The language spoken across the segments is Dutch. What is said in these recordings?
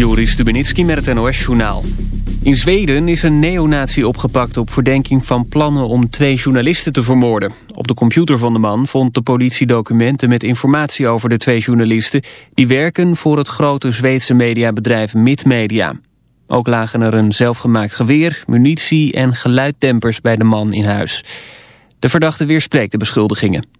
Joris Stubenitski met het NOS-journaal. In Zweden is een neonazi opgepakt op verdenking van plannen om twee journalisten te vermoorden. Op de computer van de man vond de politie documenten met informatie over de twee journalisten... die werken voor het grote Zweedse mediabedrijf Midmedia. Ook lagen er een zelfgemaakt geweer, munitie en geluiddempers bij de man in huis. De verdachte weerspreekt de beschuldigingen.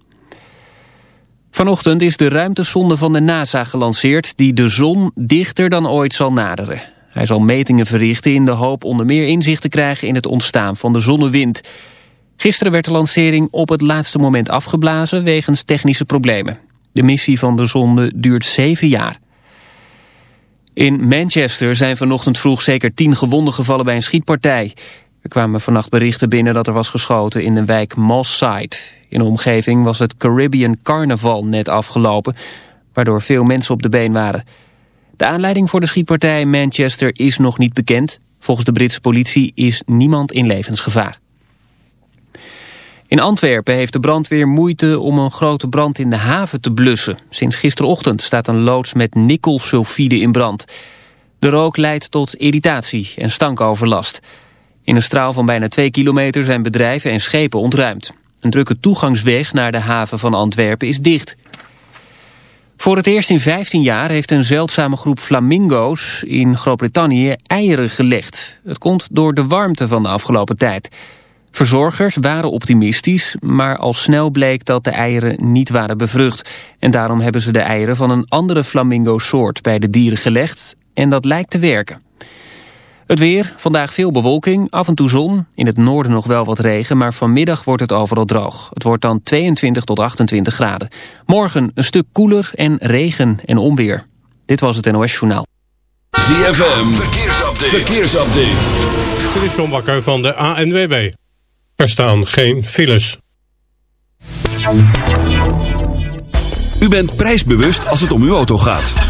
Vanochtend is de ruimtesonde van de NASA gelanceerd... die de zon dichter dan ooit zal naderen. Hij zal metingen verrichten in de hoop onder meer inzicht te krijgen... in het ontstaan van de zonnewind. Gisteren werd de lancering op het laatste moment afgeblazen... wegens technische problemen. De missie van de zonde duurt zeven jaar. In Manchester zijn vanochtend vroeg zeker tien gewonden gevallen bij een schietpartij. Er kwamen vannacht berichten binnen dat er was geschoten in de wijk Moss In de omgeving was het Caribbean Carnaval net afgelopen, waardoor veel mensen op de been waren. De aanleiding voor de schietpartij in Manchester is nog niet bekend. Volgens de Britse politie is niemand in levensgevaar. In Antwerpen heeft de brandweer moeite om een grote brand in de haven te blussen. Sinds gisterochtend staat een loods met nikkelsulfide in brand. De rook leidt tot irritatie en stankoverlast. In een straal van bijna twee kilometer zijn bedrijven en schepen ontruimd. Een drukke toegangsweg naar de haven van Antwerpen is dicht. Voor het eerst in 15 jaar heeft een zeldzame groep flamingo's in Groot-Brittannië eieren gelegd. Het komt door de warmte van de afgelopen tijd. Verzorgers waren optimistisch, maar al snel bleek dat de eieren niet waren bevrucht. En daarom hebben ze de eieren van een andere flamingo-soort bij de dieren gelegd en dat lijkt te werken. Het weer, vandaag veel bewolking, af en toe zon. In het noorden nog wel wat regen, maar vanmiddag wordt het overal droog. Het wordt dan 22 tot 28 graden. Morgen een stuk koeler en regen en onweer. Dit was het NOS Journaal. ZFM, verkeersupdate. verkeersupdate. Dit is John Bakker van de ANWB. Er staan geen files. U bent prijsbewust als het om uw auto gaat.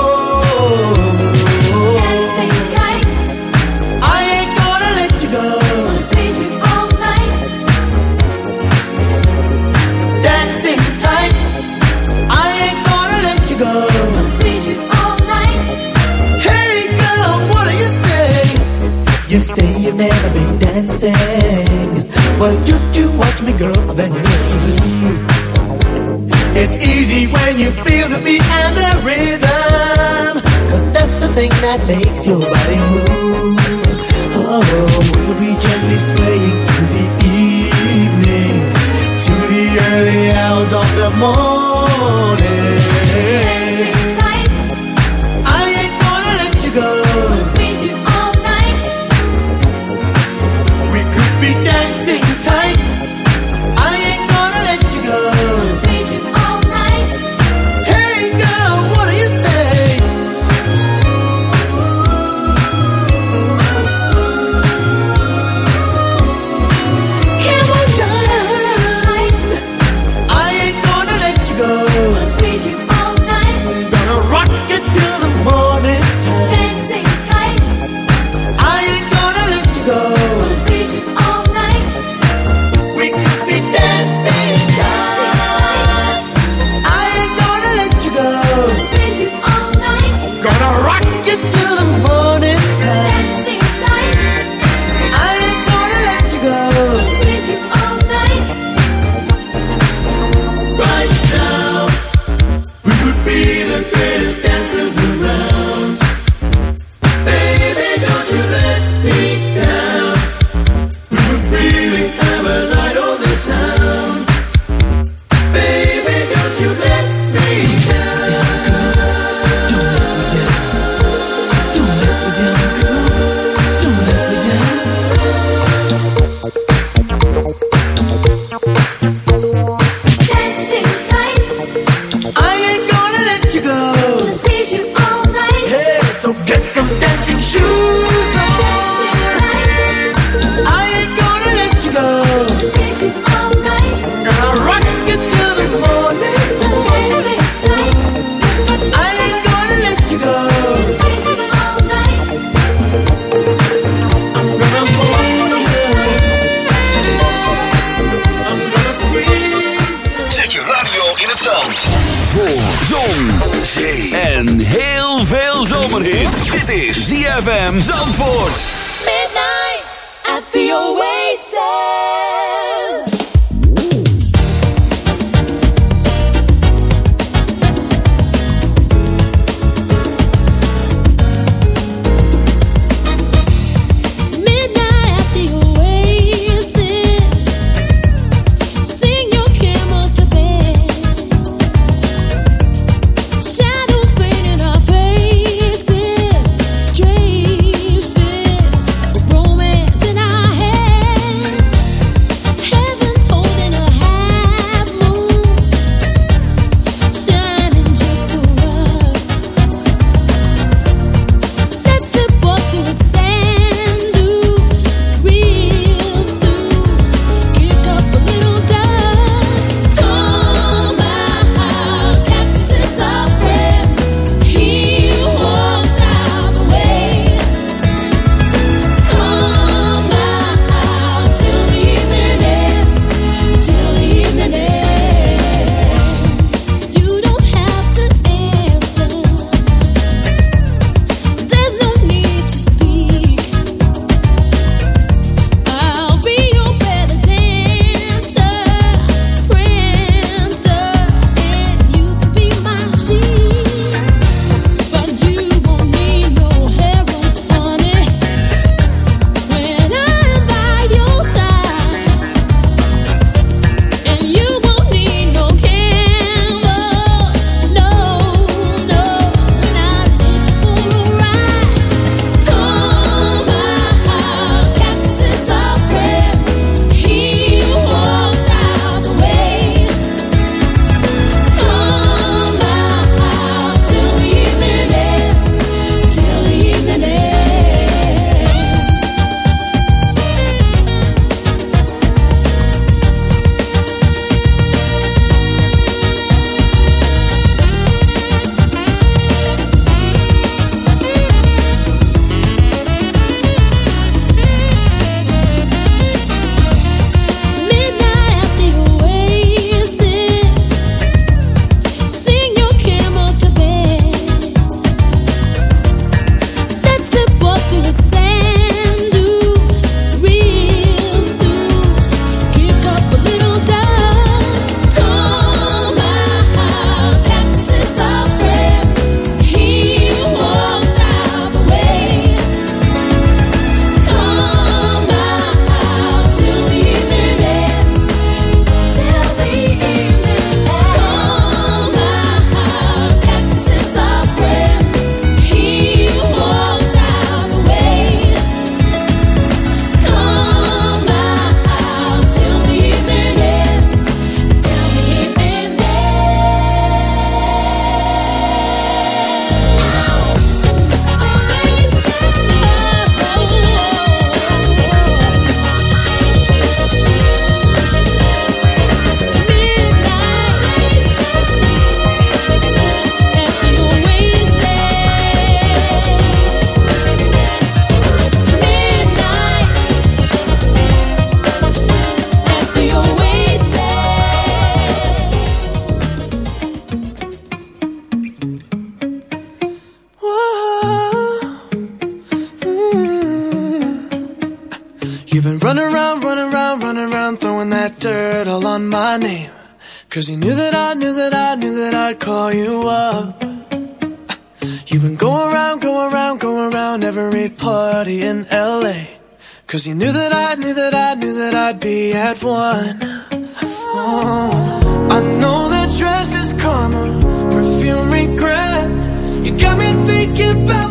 Got me thinking about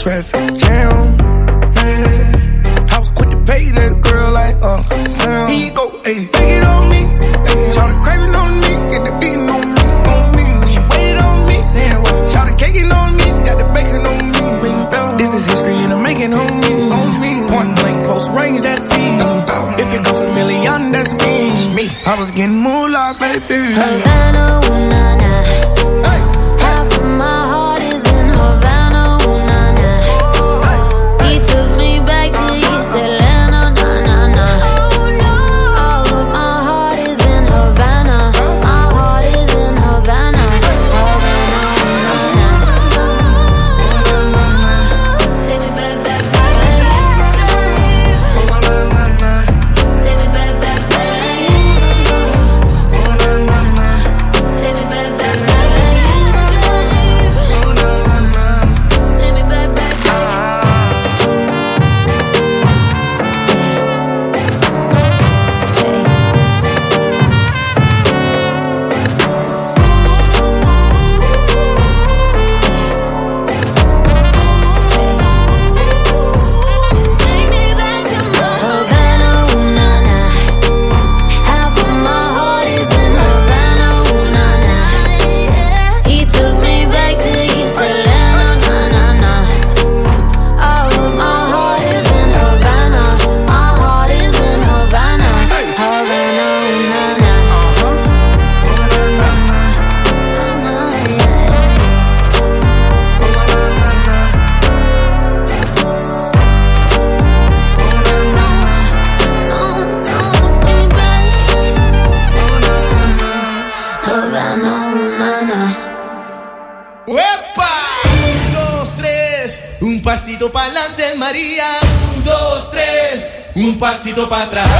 traffic jam. Yeah. I was quick to pay that girl like Uncle Sam. He go, hey, take it on me. Hey, shout the craving on me, get the beating on me, on me. She waited on me, then what? Shout the caking on me, got the bacon on me. This is history and I'm making on me, on me. Point blank, close range, that beat. If it goes a million, that's me. I was getting moolah, baby. pasito para atrás.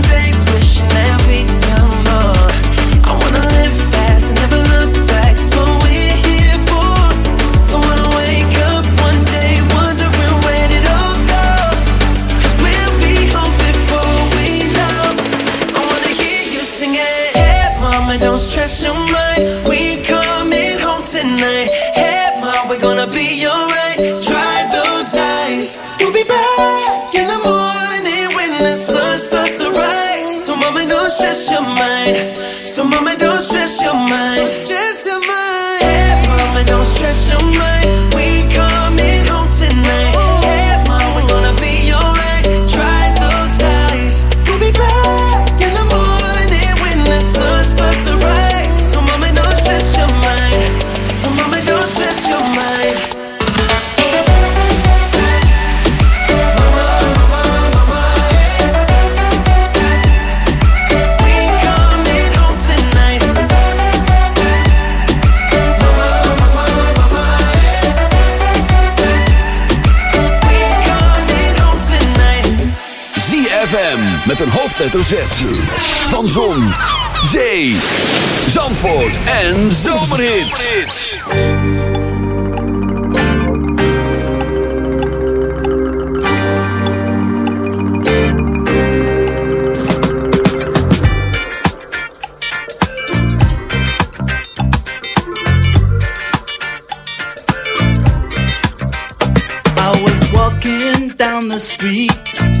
hoofdletter Van Zon, Zee, Zandvoort en Zomerhits. I was walking down the street